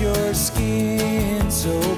your skin so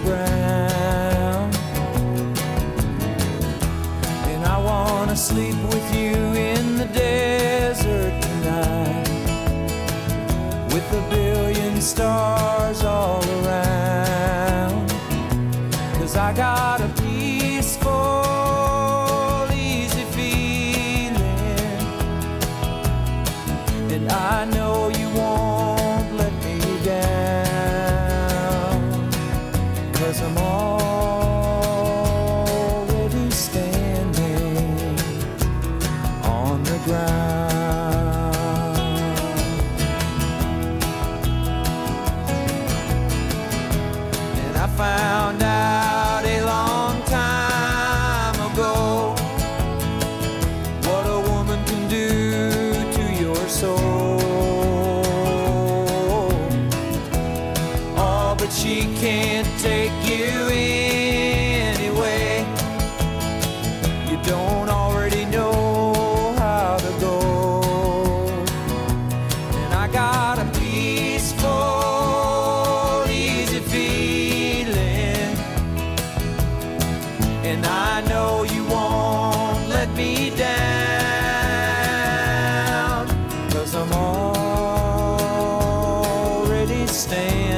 stay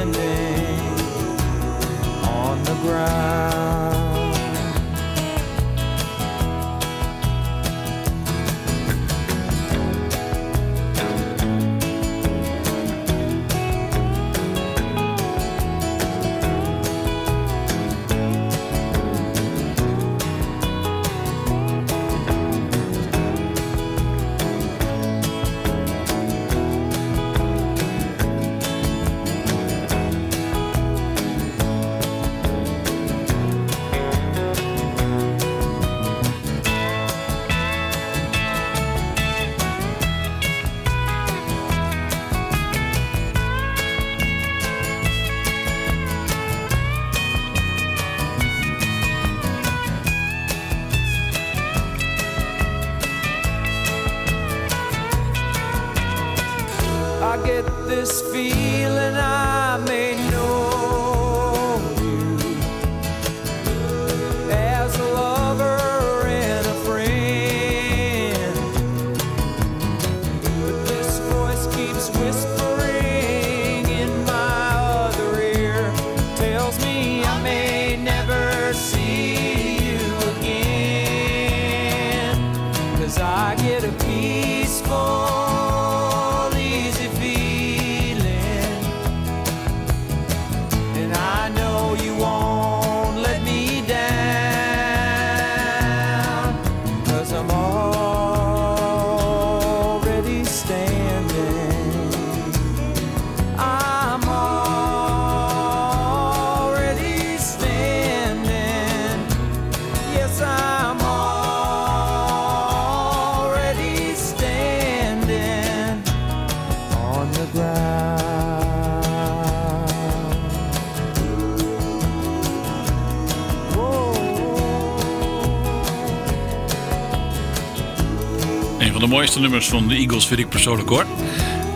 mooiste nummers van de Eagles vind ik persoonlijk hoor.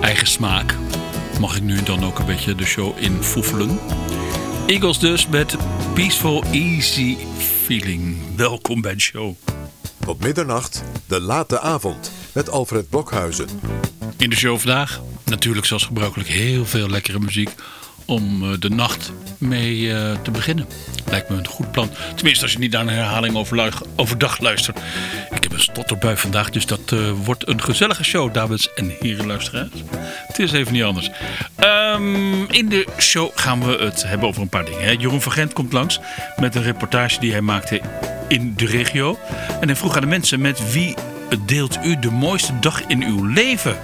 Eigen smaak. Mag ik nu dan ook een beetje de show infoefelen. Eagles dus met Peaceful Easy Feeling. Welkom bij de show. Op middernacht, de late avond, met Alfred Blokhuizen. In de show vandaag natuurlijk zoals gebruikelijk heel veel lekkere muziek om eh, de nacht mee eh, te beginnen. Lijkt me een goed plan. Tenminste als je niet naar een herhaling overdag luistert. Ik heb een stotterbui vandaag, dus dat eh, wordt een gezellige show, dames en heren luisteraars. Het is even niet anders. Ehm, in de show gaan we het hebben over een paar dingen. Hè. Jeroen van Gent komt langs met een reportage die hij maakte in de regio. En hij vroeg aan de mensen met wie deelt u de mooiste dag in uw leven?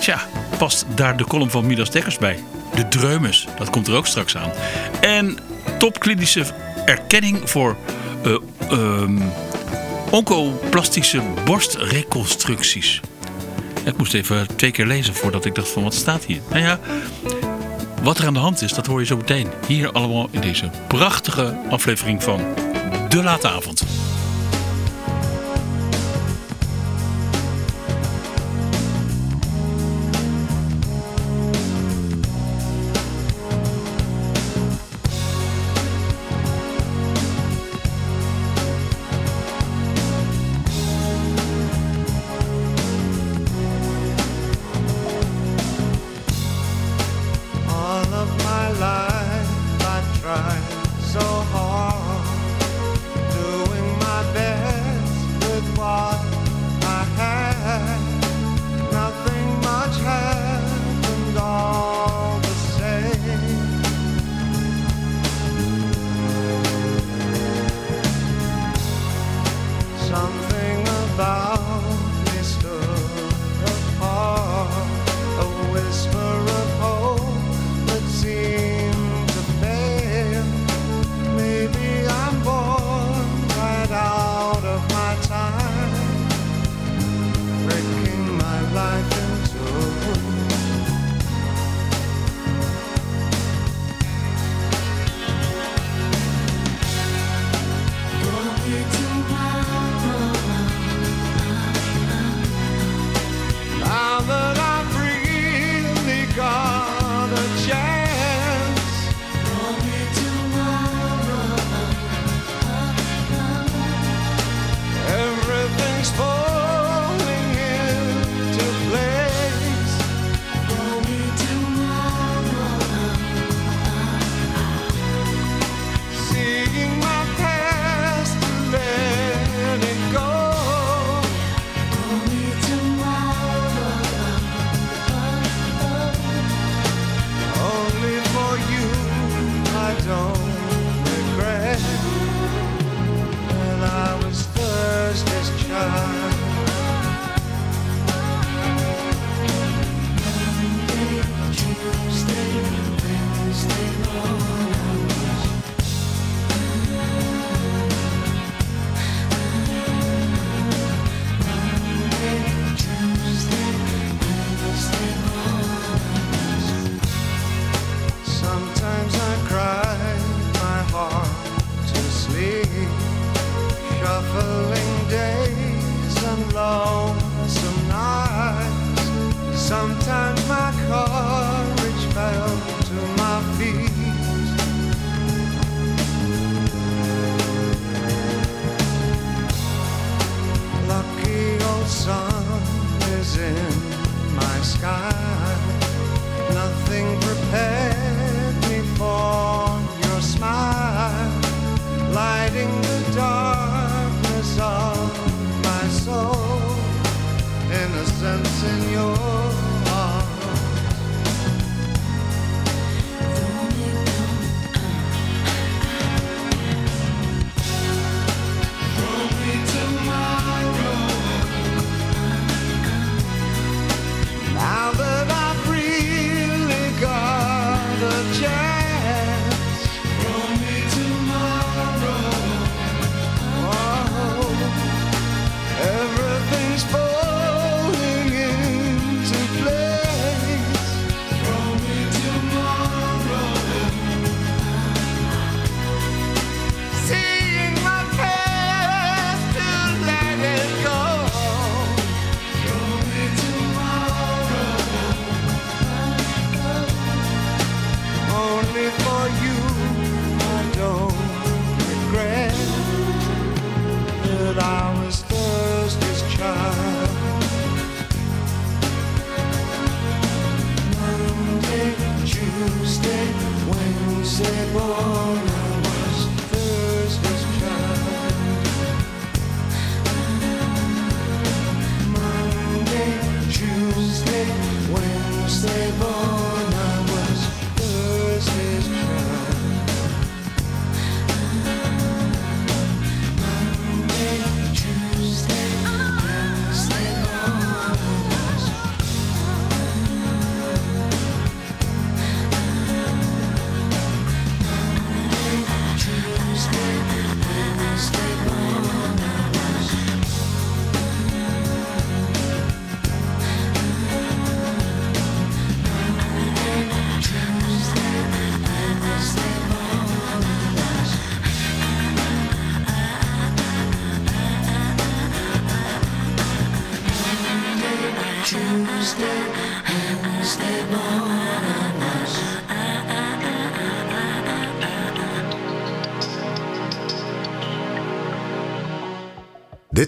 Tja, past daar de column van Midas Dekkers bij? De dreumes, dat komt er ook straks aan. En topklinische erkenning voor ehm, oncoplastische borstreconstructies. Ik moest even twee keer lezen voordat ik dacht van wat staat hier? Nou ja, wat er aan de hand is, dat hoor je zo meteen. Hier allemaal in deze prachtige aflevering van De Late Avond.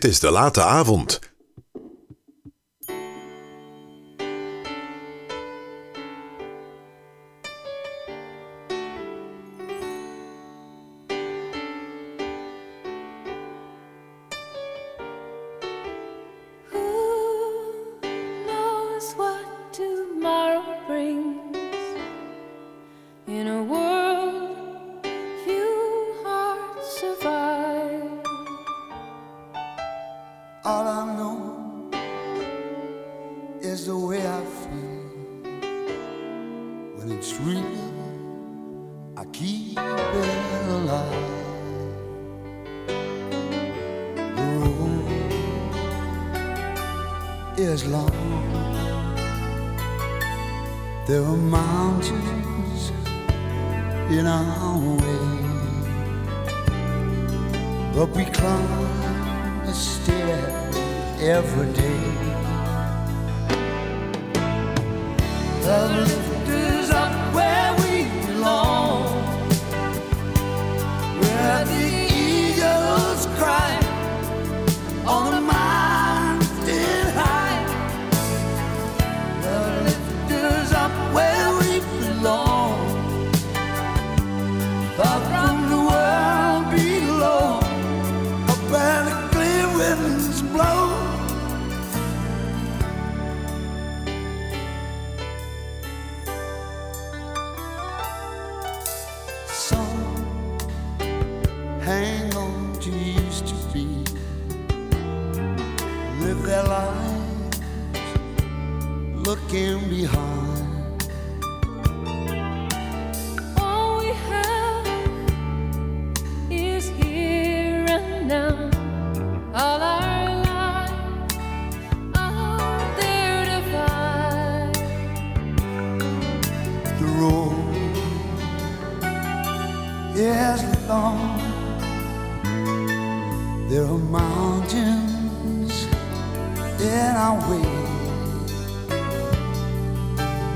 Het is de late avond. All I know is the way I feel when it's real. I keep it alive. The road is long. There are mountains in our way, but we climb the every day. Lovely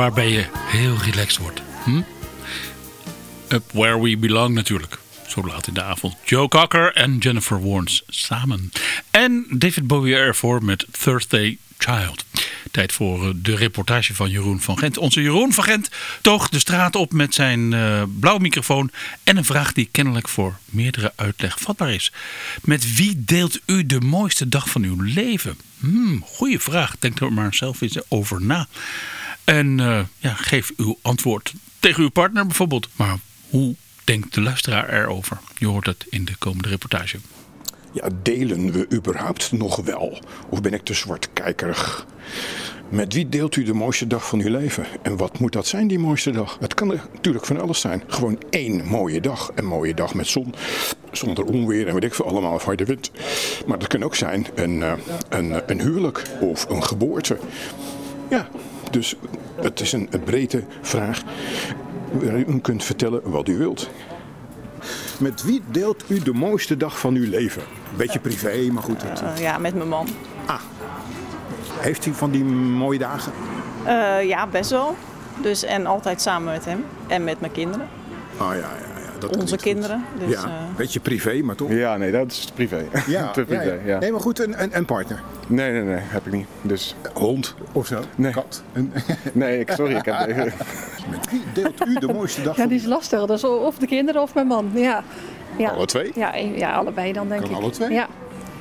waarbij je heel relaxed wordt. Hm? Up Where We Belong natuurlijk. Zo laat in de avond. Joe Cocker en Jennifer Warnes samen. En David Bowie ervoor met Thursday Child. Tijd voor eh, de reportage van Jeroen van Gent. Onze Jeroen van Gent toog de straat op met zijn eh, blauwe microfoon. En een vraag die kennelijk voor meerdere uitleg vatbaar is. Met wie deelt u de mooiste dag van uw leven? Hmm, goeie vraag. Denk er maar zelf eens over na. En eh, ja, geef uw antwoord tegen uw partner bijvoorbeeld. Maar hoe denkt de luisteraar erover? Je hoort het in de komende reportage. Ja, delen we überhaupt nog wel? Of ben ik te zwartkijkerig? Met wie deelt u de mooiste dag van uw leven? En wat moet dat zijn, die mooiste dag? Het kan natuurlijk van alles zijn. Gewoon één mooie dag. Een mooie dag met zon, zonder onweer en weet ik veel allemaal of harde wind. Maar dat kan ook zijn een, eh, een, een huwelijk of een geboorte. Ja, dus het is een, een brede vraag. waarin U kunt vertellen wat u wilt. Met wie deelt u de mooiste dag van uw leven? Beetje privé, maar goed. het- Eh, ja, met mijn man. Heeft u van die mooie dagen? Eh, ja, best wel. Dus, en altijd samen met hem. En met mijn kinderen. Oh ja, ja, ja. Dat Onze kinderen. Dus, ja, eh, beetje privé, maar toch? Ja, nee, dat is privé. Te privé, ja. Nee, maar goed, een, een, een partner. Nee, nee, nee, heb ik niet. Dus, Hond of zo? Nee. Kat? Een- nee, ik, sorry, ik heb... Met wie deelt u de mooiste dag Ja, die is lastig. Dat is of de kinderen of mijn man. Ja, ja. Alle twee? Ja, een- ja allebei dan denk Kan ik. alle twee? Ja.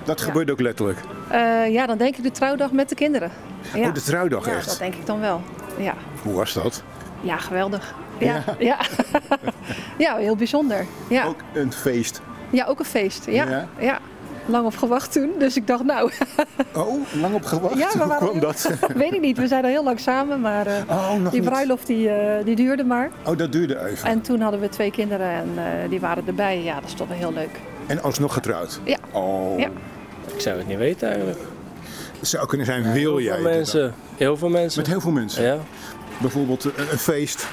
Dat gebeurt ook letterlijk. Eh, ja, dan denk ik de trouwdag met de kinderen. Ja. Oh, de trouwdag ja, echt? dat denk ik dan wel. Ja, Hoe was dat? ja geweldig. Ja, ja. Ja. heel bijzonder. Ja. Ook een feest. ja, ook een feest. Ja. Ja? Ja. Lang op gewacht toen, dus ik dacht nou, Oh, lang op gewacht? Ja, we Hoe kwam dat? weet ik niet. We zijn er heel lang samen, maar eh, Oh, nog die bruiloft die, eh, die duurde maar. Oh, dat duurde even. En toen hadden we twee kinderen en eh, die waren erbij. Ja, dat is toch wel heel leuk. En alsnog getrouwd? Ja. Oh, Ja. Ik zou het niet weten eigenlijk. het zou kunnen zijn, wil Heel jij veel mensen. Heel veel mensen. Met heel veel mensen? Ja. Bijvoorbeeld een feest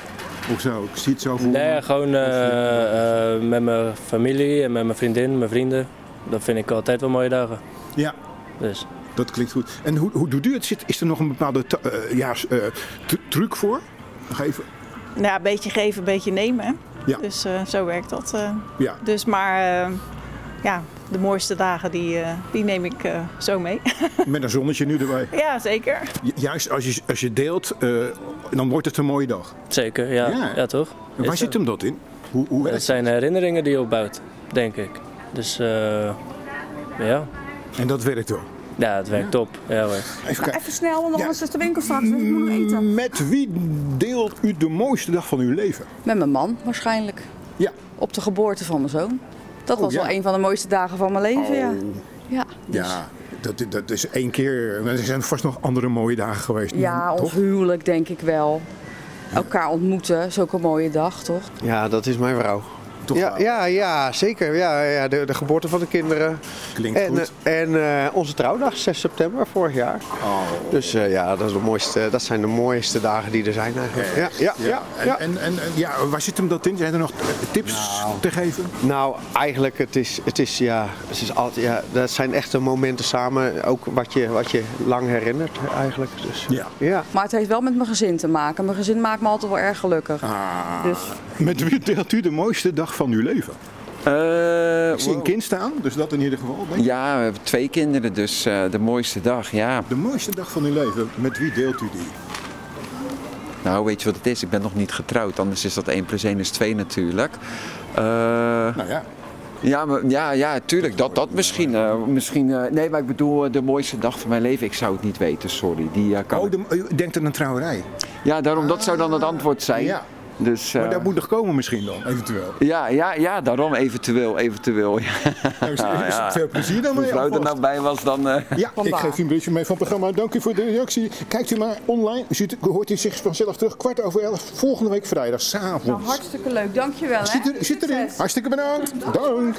of zo. Ik zie het zo voor Nee, me. gewoon eh, eh, met mijn familie en met mijn vriendin, mijn vrienden. Dat vind ik altijd wel mooie dagen. Ja, Dus dat klinkt goed. En hoe, hoe doet u het? Zit, is er nog een bepaalde eh, ja, eh, truc voor? Nog even. nou ja, een beetje geven, een beetje nemen. hè. Ja. Dus eh, zo werkt dat. eh. Ja. Dus maar eh, ja, de mooiste dagen die, eh, die neem ik eh, zo mee. Met een zonnetje nu erbij. ja, zeker. Ju- Juist als je, als je deelt, eh, dan wordt het een mooie dag. zeker, ja. Ja. Ja, toch? En waar Is zit hem dat in? Hoe, hoe Het zijn herinneringen die je opbouwt, denk ik. Dus eh, ja. En dat werkt wel. ja, het werkt top. Ja, hoor. Even. Even snel, want Ja. anders is de winkel straks. Ik moet nog eten. Met wie deelt u de mooiste dag van uw leven? Met mijn man waarschijnlijk. Ja. Op de geboorte van mijn zoon. Dat Oh, was ja. wel een van de mooiste dagen van mijn leven, ja. Oh, Ja, dus- ja, dat, dat is één keer. Er zijn vast nog andere mooie dagen geweest. ja ons huwelijk denk ik wel. Elkaar ontmoeten, is ook een mooie dag, toch? Ja, dat is mijn vrouw. Toch? Ja, ja, ja zeker. Ja, ja, de, de geboorte van de kinderen. Klinkt en, goed. eh, En eh, onze trouwdag, 6 september vorig jaar. Oh. Dus eh, ja, dat, is de mooiste, dat zijn de mooiste dagen die er zijn eigenlijk. Ja, ja, ja, ja. En, en, en, ja, waar zit hem dat in? Zijn er nog tips te geven? Nou, eigenlijk, het is, het is, ja, het is altijd, ja, dat zijn echte momenten samen. Ook wat je, wat je lang herinnert eigenlijk. Dus, ja. ja. Maar het heeft wel met mijn gezin te maken. Mijn gezin maakt me altijd wel erg gelukkig. Ah. Dus Met wie deelt u de mooiste dag van uw leven? Ik zie een kind staan, dus dat in ieder geval. denk. Ja, we hebben twee kinderen, dus eh, de mooiste dag, ja. De mooiste dag van uw leven, met wie deelt u die? Nou, weet je wat het is? Ik ben nog niet getrouwd, anders is dat 1 plus 1 is 2 natuurlijk. Eh, nou ja. Ja, maar, ja, ja, tuurlijk, dat, dat misschien. misschien nee, maar ik bedoel de mooiste dag van mijn leven. Ik zou het niet weten, sorry. Die, eh, kan Oh, de, u denkt aan een trouwerij. Ja, daarom, dat zou dan het antwoord zijn. Ja. Dus, Maar eh, dat moet nog komen misschien dan, eventueel. ja, ja, ja, daarom eventueel, eventueel. Ja. Nou, is- is het veel plezier dan mee Als er nou bij was, dan... eh, Ja, ik geef u een briefje mee van het programma. Dank u voor de reactie. Kijkt u maar online. U ziet, hoort u zich vanzelf terug. Kwart over elf. Volgende week vrijdag, s'avonds. nou, hartstikke leuk. Dankjewel. Hè? Zit, er, zit erin. Hartstikke bedankt. Dank.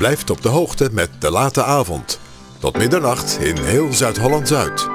Blijft op de hoogte met De Late Avond. Tot middernacht in heel Zuid-Holland-Zuid.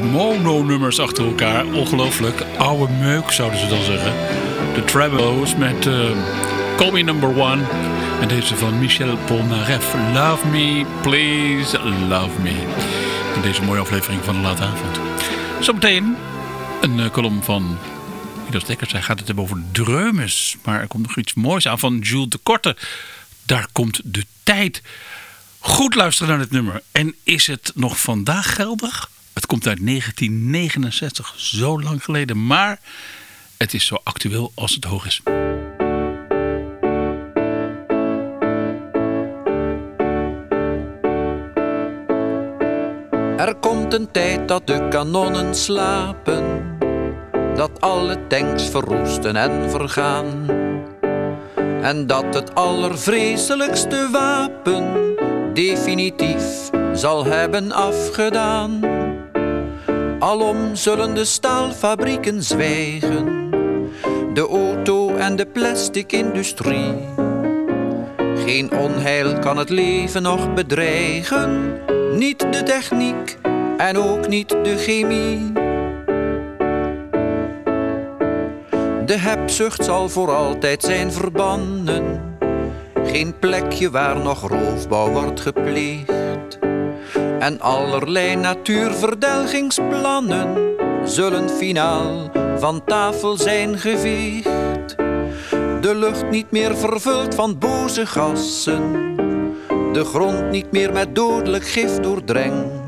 Mono-nummers achter elkaar. Ongelooflijk. Oude meuk zouden ze dan zeggen. De Travelos met eh Call Me Number One. En deze van Michel Polnareff. Love me, please love me. In deze mooie aflevering van de Late Avond. Zometeen een eh, kolom van Midas Dekkers. Hij gaat het hebben over dreumes. Maar er komt nog iets moois aan van Jules de Korte. Daar komt de tijd. Goed luisteren naar dit nummer. En is het nog vandaag geldig? Het komt uit 1969, zo lang geleden. Maar het is zo actueel als het hoog is. Er komt een tijd dat de kanonnen slapen, dat alle tanks verroesten en vergaan. En dat het allervreselijkste wapen definitief zal hebben afgedaan. Alom zullen de staalfabrieken zwijgen, de auto en de plastic-industrie. Geen onheil kan het leven nog bedreigen, niet de techniek en ook niet de chemie. De hebzucht zal voor altijd zijn verbannen, geen plekje waar nog roofbouw wordt gepleegd. En allerlei natuurverdelgingsplannen zullen finaal van tafel zijn geveegd. De lucht niet meer vervuld van boze gassen, de grond niet meer met dodelijk gif doordrenkt.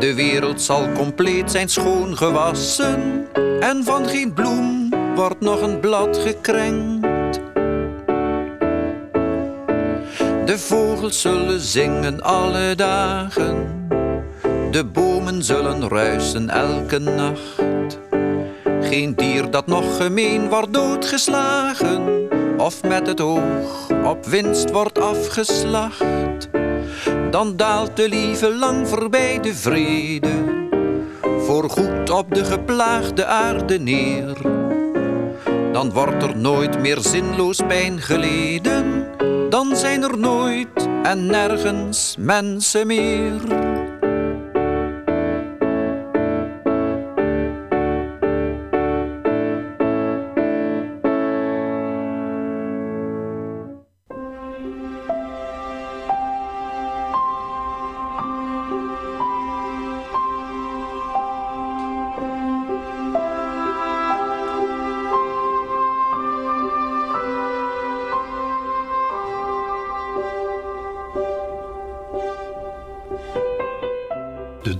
De wereld zal compleet zijn schoongewassen en van geen bloem wordt nog een blad gekrenkt. De vogels zullen zingen alle dagen, de bomen zullen ruisen elke nacht. Geen dier dat nog gemeen wordt doodgeslagen, of met het oog op winst wordt afgeslacht. Dan daalt de lieve lang voorbij de vrede, voorgoed op de geplaagde aarde neer. Dan wordt er nooit meer zinloos pijn geleden, dan zijn er nooit en nergens mensen meer.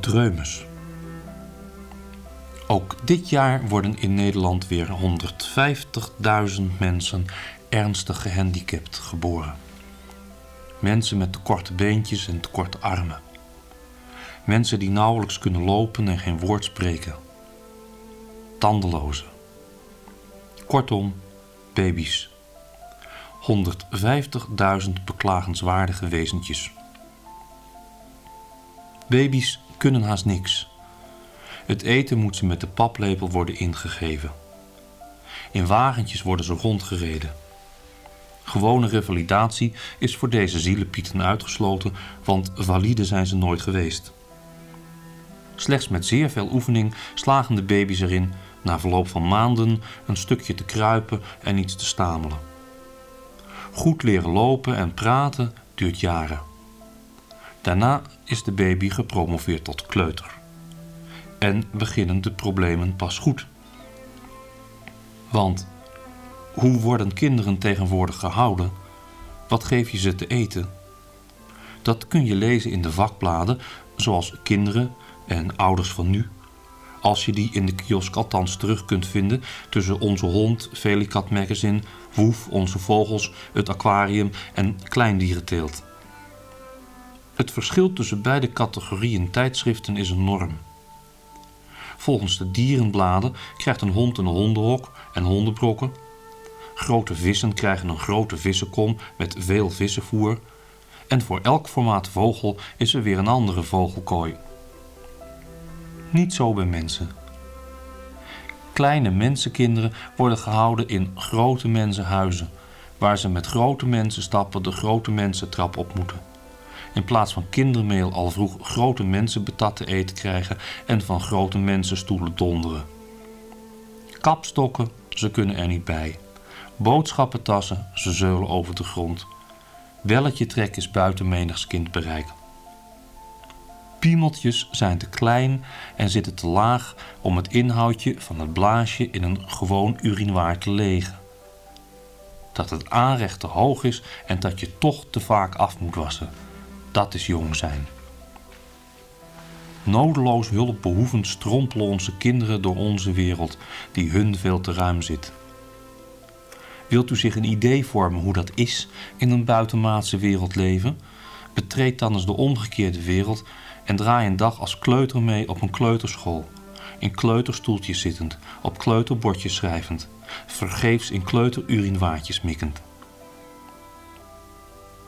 Dreumes. Ook dit jaar worden in Nederland weer 150.000 mensen ernstig gehandicapt geboren. Mensen met te korte beentjes en te korte armen. Mensen die nauwelijks kunnen lopen en geen woord spreken. Tandelozen. Kortom, baby's. 150.000 beklagenswaardige wezentjes. Baby's kunnen haast niks. Het eten moet ze met de paplepel worden ingegeven. In wagentjes worden ze rondgereden. Gewone revalidatie is voor deze zielepieten uitgesloten, want valide zijn ze nooit geweest. Slechts met zeer veel oefening slagen de baby's erin na verloop van maanden een stukje te kruipen en iets te stamelen. Goed leren lopen en praten duurt jaren. Daarna is de baby gepromoveerd tot kleuter. En beginnen de problemen pas goed. Want hoe worden kinderen tegenwoordig gehouden? Wat geef je ze te eten? Dat kun je lezen in de vakbladen, zoals Kinderen en Ouders van Nu. Als je die in de kiosk althans terug kunt vinden tussen Onze Hond, Velikat Magazine, Woef, Onze Vogels, Het Aquarium en Kleindierenteelt. Het verschil tussen beide categorieën tijdschriften is enorm. Volgens de dierenbladen krijgt een hond een hondenhok en hondenbrokken. Grote vissen krijgen een grote vissenkom met veel vissenvoer. En voor elk formaat vogel is er weer een andere vogelkooi. Niet zo bij mensen. Kleine mensenkinderen worden gehouden in grote mensenhuizen, waar ze met grote mensen stappen de grote mensentrap op moeten in plaats van kindermeel al vroeg grote mensen betat te eten krijgen en van grote mensenstoelen donderen. Kapstokken, ze kunnen er niet bij. Boodschappentassen, ze zeulen over de grond. Welletje trek is buiten menigs kind bereik. Piemeltjes zijn te klein en zitten te laag om het inhoudje van het blaasje in een gewoon urinoir te legen. Dat het aanrecht te hoog is en dat je toch te vaak af moet wassen dat is jong zijn. Nodeloos hulpbehoevend strompelen onze kinderen door onze wereld, die hun veel te ruim zit. Wilt u zich een idee vormen hoe dat is in een buitenmaatse wereld leven? Betreed dan eens de omgekeerde wereld en draai een dag als kleuter mee op een kleuterschool. In kleuterstoeltjes zittend, op kleuterbordjes schrijvend, vergeefs in kleuterurinwaartjes mikkend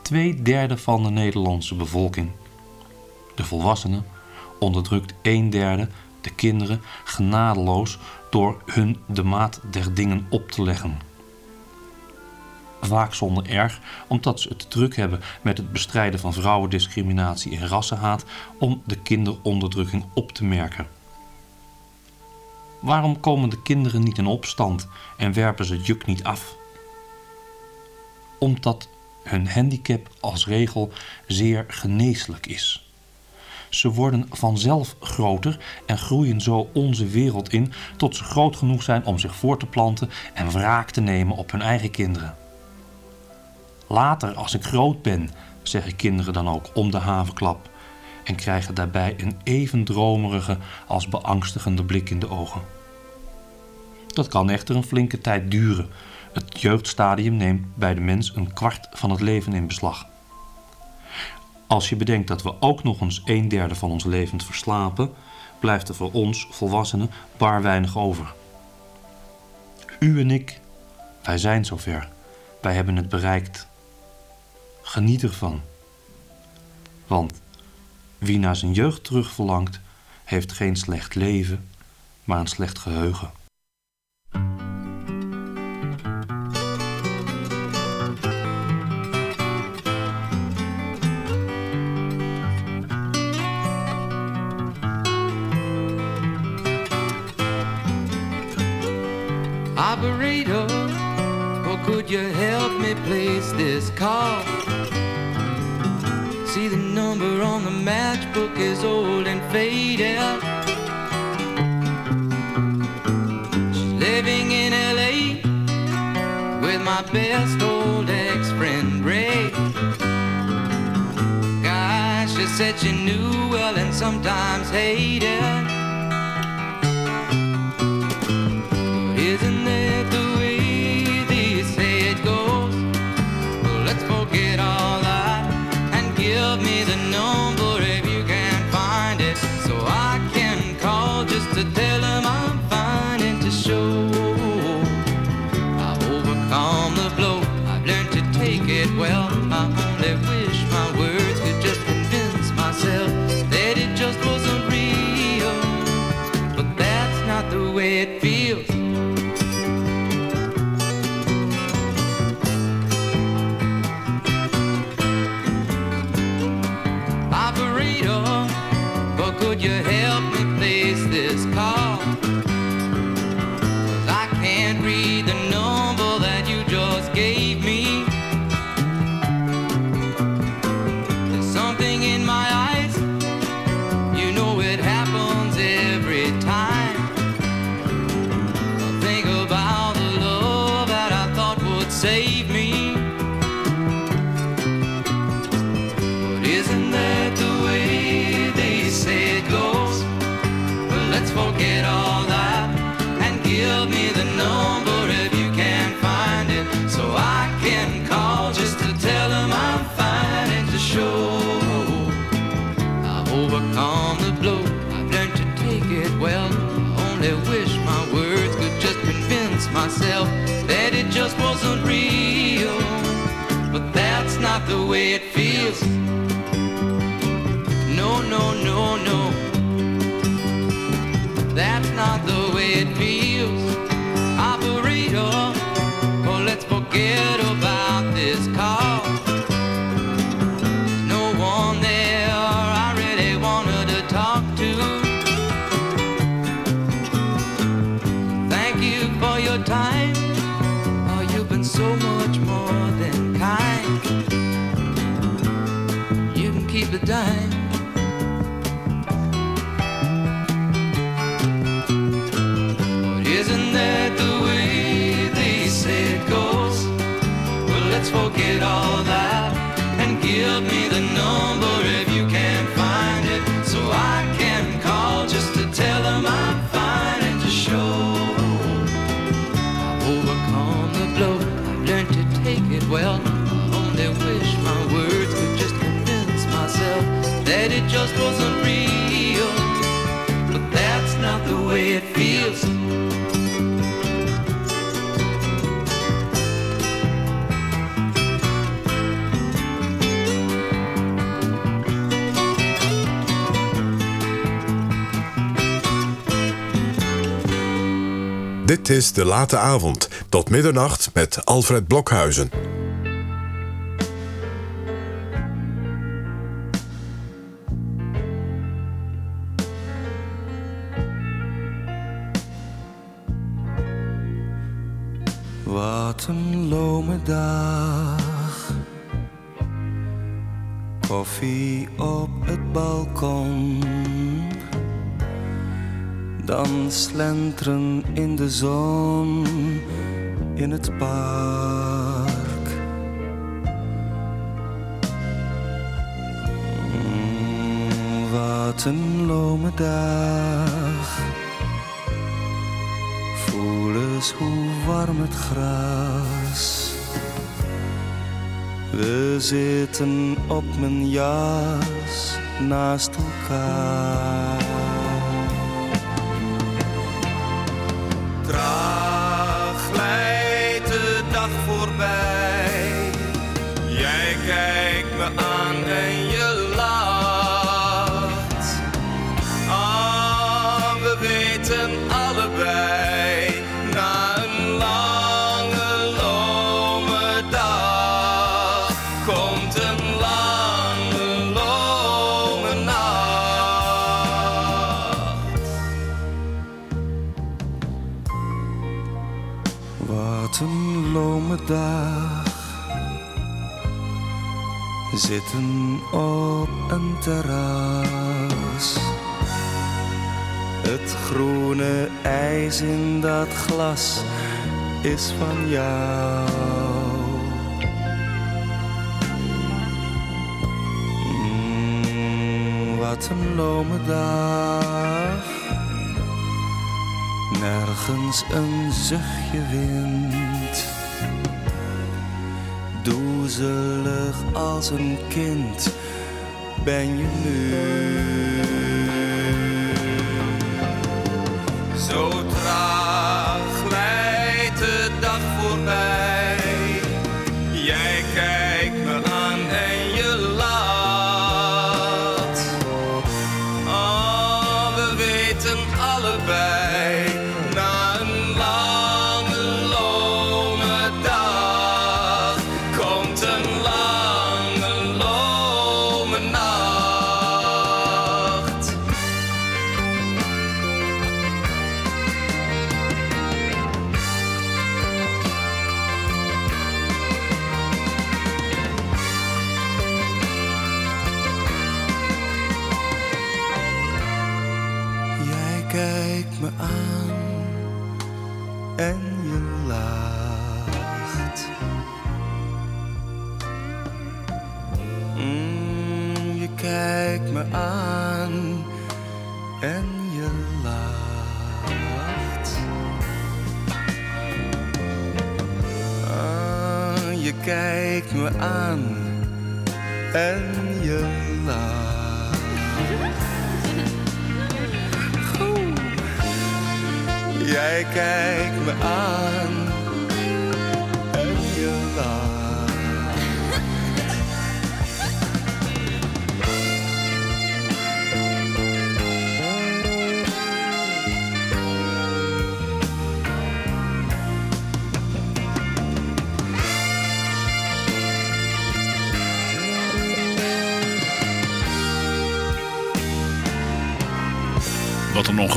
twee derde van de Nederlandse bevolking. De volwassenen onderdrukt een derde, de kinderen genadeloos door hun de maat der dingen op te leggen. Vaak zonder erg, omdat ze het druk hebben met het bestrijden van vrouwendiscriminatie en rassenhaat om de kinderonderdrukking op te merken. Waarom komen de kinderen niet in opstand en werpen ze het juk niet af? Omdat hun handicap als regel zeer geneeslijk is. Ze worden vanzelf groter en groeien zo onze wereld in tot ze groot genoeg zijn om zich voor te planten en wraak te nemen op hun eigen kinderen. Later, als ik groot ben, zeggen kinderen dan ook om de havenklap en krijgen daarbij een even dromerige als beangstigende blik in de ogen. Dat kan echter een flinke tijd duren. Het jeugdstadium neemt bij de mens een kwart van het leven in beslag. Als je bedenkt dat we ook nog eens een derde van ons leven verslapen, blijft er voor ons, volwassenen, bar weinig over. U en ik, wij zijn zover. Wij hebben het bereikt. Geniet ervan. Want wie naar zijn jeugd terug verlangt, heeft geen slecht leven, maar een slecht geheugen. Place this call? See the number on the matchbook is old and faded. She's living in LA with my best old ex-friend Ray. Gosh, she said she knew well and sometimes hated. Time. Oh, you've been so much more than kind. You can keep the dime. Just wasn't real. But that's not the way it feels. Dit is De Late Avond, tot middernacht met Alfred Blokhuizen. In de zon in het park. Mm, Wat een lome dag. Voel eens hoe warm het gras. We zitten op mijn jas naast elkaar. Zitten op een terras. Het groene ijs in dat glas is van jou. Mm, wat een lome dag. Nergens een zuchtje wind. Doezelig als een kind ben je nu.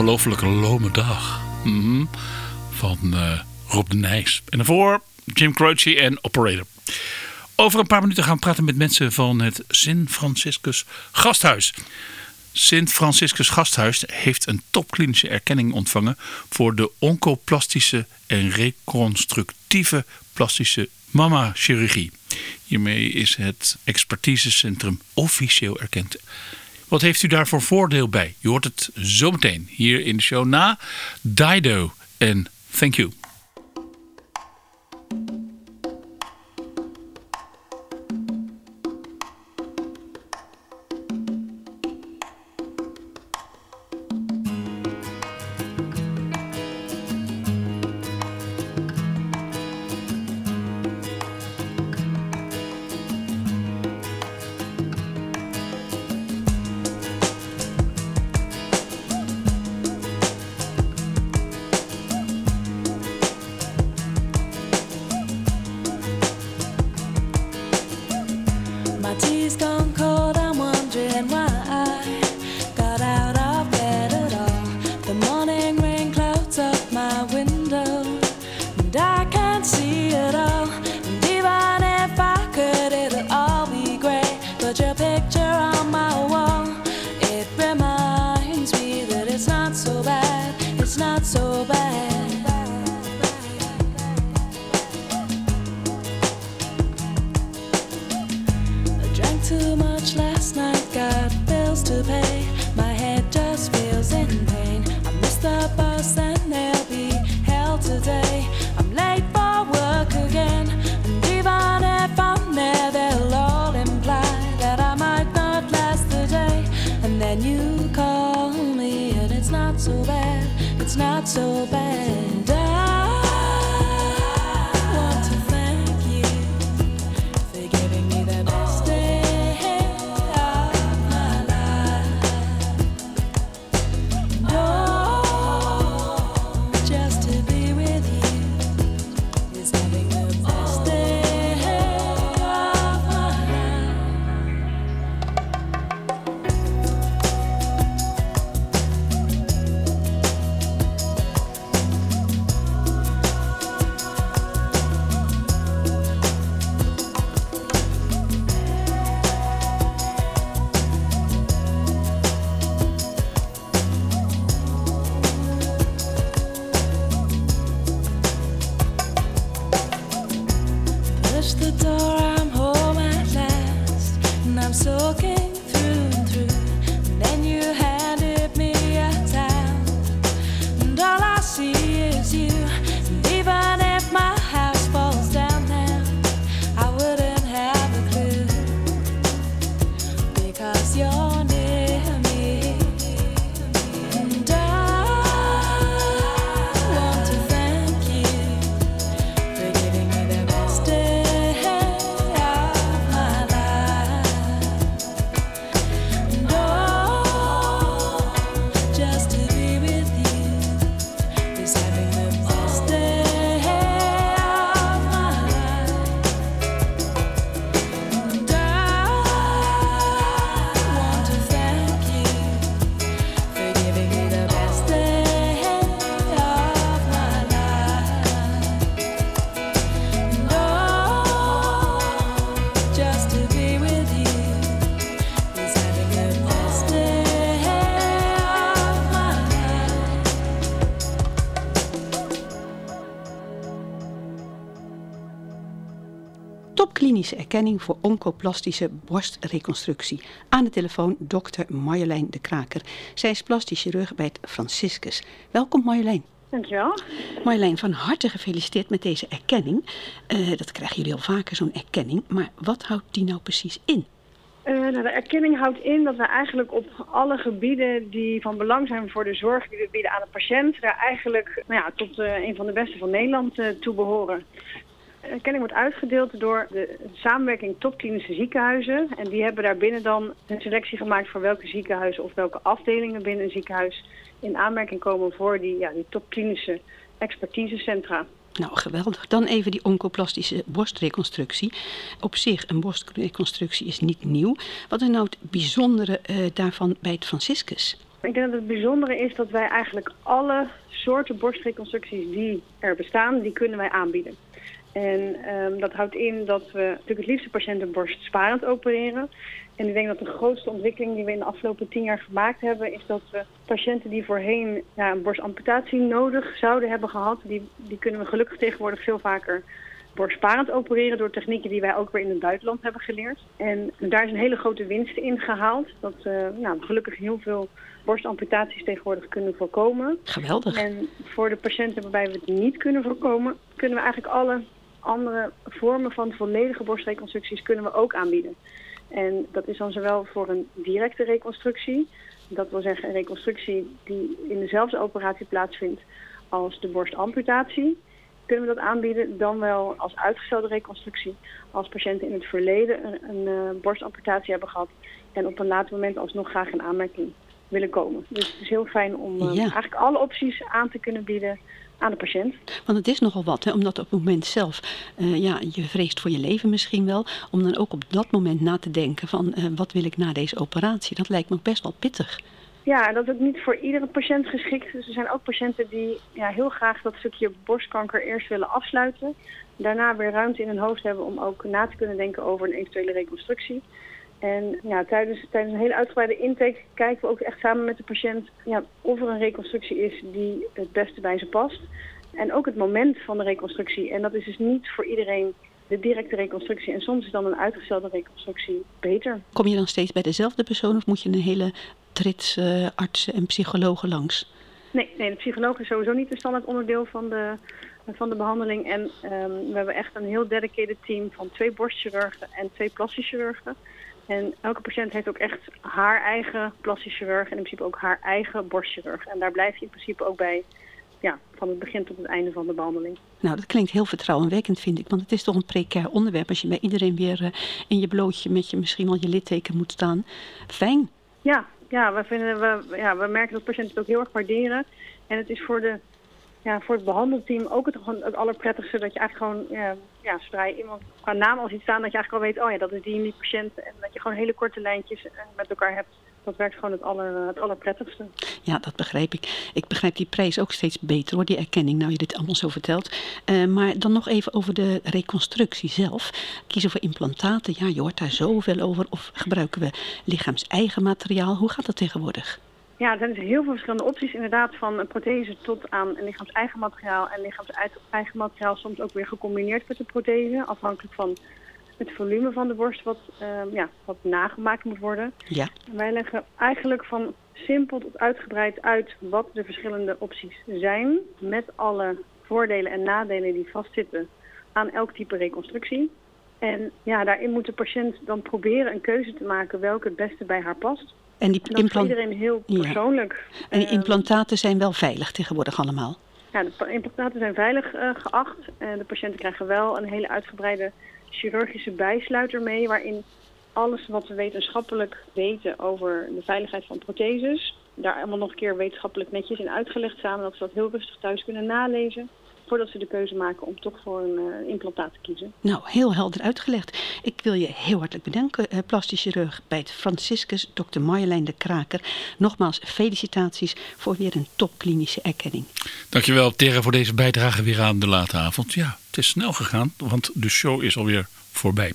Ongelofelijke lome dag. Mhm. Van eh, Rob de Nijs. En daarvoor Jim Croce en Operator. Over een paar minuten gaan we praten met mensen van het Sint Franciscus Gasthuis. Sint Franciscus Gasthuis heeft een topklinische erkenning ontvangen voor de oncoplastische en reconstructieve plastische mama-chirurgie. Hiermee is het expertisecentrum officieel erkend. Wat heeft u daarvoor voordeel bij? Je hoort het zometeen hier in de show na Dido en Thank You. Topklinische erkenning voor oncoplastische borstreconstructie. Aan de telefoon dokter Marjolein de Kraker. Zij is plastisch chirurg bij het Franciscus. Welkom Marjolein. Dankjewel. Marjolein, van harte gefeliciteerd met deze erkenning. Eh, dat krijgen jullie al vaker, zo'n erkenning. Maar wat houdt die nou precies in? Eh, nou, de erkenning houdt in dat we eigenlijk op alle gebieden die van belang zijn voor de zorg die we bieden aan de patiënt, daar eigenlijk nou ja, tot eh, een van de beste van Nederland eh, toe behoren. Erkenning wordt uitgedeeld door de samenwerking topklinische ziekenhuizen. En die hebben daarbinnen dan een selectie gemaakt voor welke ziekenhuizen of welke afdelingen binnen een ziekenhuis in aanmerking komen voor die, ja, die topklinische expertisecentra. Nou, geweldig. Dan even die oncoplastische borstreconstructie. Op zich, een borstreconstructie is niet nieuw. Wat is nou het bijzondere eh, daarvan bij het Franciscus? Ik denk dat het bijzondere is dat wij eigenlijk alle soorten borstreconstructies die er bestaan, die kunnen wij aanbieden. En ehm, dat houdt in dat we natuurlijk het liefste patiënten borstsparend opereren. En ik denk dat de grootste ontwikkeling die we in de afgelopen tien jaar gemaakt hebben, is dat we patiënten die voorheen ja, een borstamputatie nodig zouden hebben gehad, die, die kunnen we gelukkig tegenwoordig veel vaker borstsparend opereren door technieken die wij ook weer in het buitenland hebben geleerd. En daar is een hele grote winst in gehaald. Dat eh, nou, we gelukkig heel veel borstamputaties tegenwoordig kunnen voorkomen. Geweldig. En voor de patiënten waarbij we het niet kunnen voorkomen, kunnen we eigenlijk alle andere vormen van volledige borstreconstructies kunnen we ook aanbieden. En dat is dan zowel voor een directe reconstructie, dat wil zeggen een reconstructie die in dezelfde operatie plaatsvindt als de borstamputatie, kunnen we dat aanbieden, dan wel als uitgestelde reconstructie als patiënten in het verleden een, een eh, borstamputatie hebben gehad en op een later moment alsnog graag in aanmerking willen komen. Dus het is heel fijn om eh, Ja. eigenlijk alle opties aan te kunnen bieden aan de patiënt. Want het is nogal wat, hè? omdat op het moment zelf, eh, ja, je vreest voor je leven misschien wel, om dan ook op dat moment na te denken van eh, wat wil ik na deze operatie. Dat lijkt me best wel pittig. Ja, en dat is ook niet voor iedere patiënt geschikt. Dus er zijn ook patiënten die ja, heel graag dat stukje borstkanker eerst willen afsluiten. Daarna weer ruimte in hun hoofd hebben om ook na te kunnen denken over een eventuele reconstructie. En ja, tijdens, tijdens een hele uitgebreide intake kijken we ook echt samen met de patiënt ja, of er een reconstructie is die het beste bij ze past. En ook het moment van de reconstructie. En dat is dus niet voor iedereen de directe reconstructie. En soms is dan een uitgestelde reconstructie beter. Kom je dan steeds bij dezelfde persoon of moet je een hele trits eh, artsen en psychologen langs? Nee, nee, de psycholoog is sowieso niet een standaard onderdeel van de, van de behandeling. En ehm, we hebben echt een heel dedicated team van twee borstchirurgen en twee plastisch chirurgen. En elke patiënt heeft ook echt haar eigen plastisch chirurg en in principe ook haar eigen borstchirurg. En daar blijf je in principe ook bij ja, van het begin tot het einde van de behandeling. Nou, dat klinkt heel vertrouwenwekkend, vind ik. Want het is toch een precair onderwerp als je bij iedereen weer eh, in je blootje met je misschien al je litteken moet staan. Fijn. Ja, ja, we, vinden, we, ja, we merken dat patiënten het ook heel erg waarderen. En het is voor, de, ja, voor het behandelteam ook het, gewoon het allerprettigste dat je eigenlijk gewoon, ja, ja, zodra je iemand qua naam al ziet staan, dat je eigenlijk al weet, oh ja, dat is die en die patiënt. En dat je gewoon hele korte lijntjes eh, met elkaar hebt. Dat werkt gewoon het, aller, het allerprettigste. Ja, dat begrijp ik. Ik begrijp die prijs ook steeds beter hoor, die erkenning, nou je dit allemaal zo vertelt. Eh, maar dan nog even over de reconstructie zelf. Kiezen voor implantaten, ja, je hoort daar zoveel over. Of gebruiken we lichaams-eigen materiaal? Hoe gaat dat tegenwoordig? Ja, er zijn dus heel veel verschillende opties inderdaad. Van een prothese tot aan lichaams-eigen materiaal. En lichaams-eigen materiaal soms ook weer gecombineerd met de prothese. Afhankelijk van het volume van de borst wat, ehm, ja, wat nagemaakt moet worden. Ja. En wij leggen eigenlijk van simpel tot uitgebreid uit wat de verschillende opties zijn. Met alle voordelen en nadelen die vastzitten aan elk type reconstructie. En ja, daarin moet de patiënt dan proberen een keuze te maken welke het beste bij haar past. En die dat is voor iedereen heel Ja. persoonlijk. En die Ehm, implantaten zijn wel veilig tegenwoordig allemaal. ja, de implantaten zijn veilig eh, geacht. En de patiënten krijgen wel een hele uitgebreide chirurgische bijsluiter mee... waarin alles wat we wetenschappelijk weten over de veiligheid van protheses... daar allemaal nog een keer wetenschappelijk netjes in uitgelegd samen... dat ze dat heel rustig thuis kunnen nalezen... voordat ze de keuze maken om toch voor een eh, implantaat te kiezen. Nou, heel helder uitgelegd. Ik wil je heel hartelijk bedanken, eh, plastisch chirurg bij het Franciscus, dokter Marjolein de Kraker. Nogmaals, felicitaties voor weer een topklinische erkenning. Dankjewel Tera voor deze bijdrage weer aan de late avond. Ja, het is snel gegaan, want de show is alweer voorbij.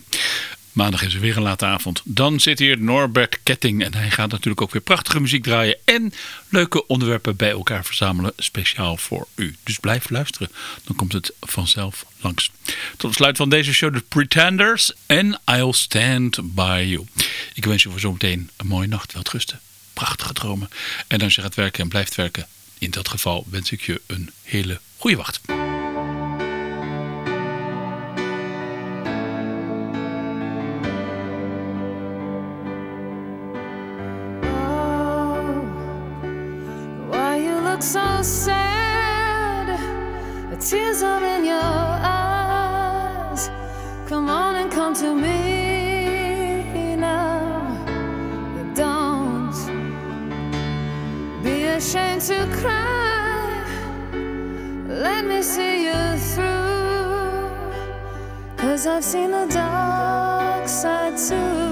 Maandag is er weer een late avond. Dan zit hier Norbert Ketting en hij gaat natuurlijk ook weer prachtige muziek draaien en leuke onderwerpen bij elkaar verzamelen, speciaal voor u. Dus blijf luisteren, dan komt het vanzelf langs. Tot slot van deze show de Pretenders en I'll Stand By You. Ik wens je voor zometeen een mooie nacht, welterusten, prachtige dromen. En als je gaat werken en blijft werken, in dat geval wens ik je een hele goede wacht. So sad? The tears are in your eyes. Come on and come to me now. Don't be ashamed to cry. Let me see you through. Cause I've seen the dark side too.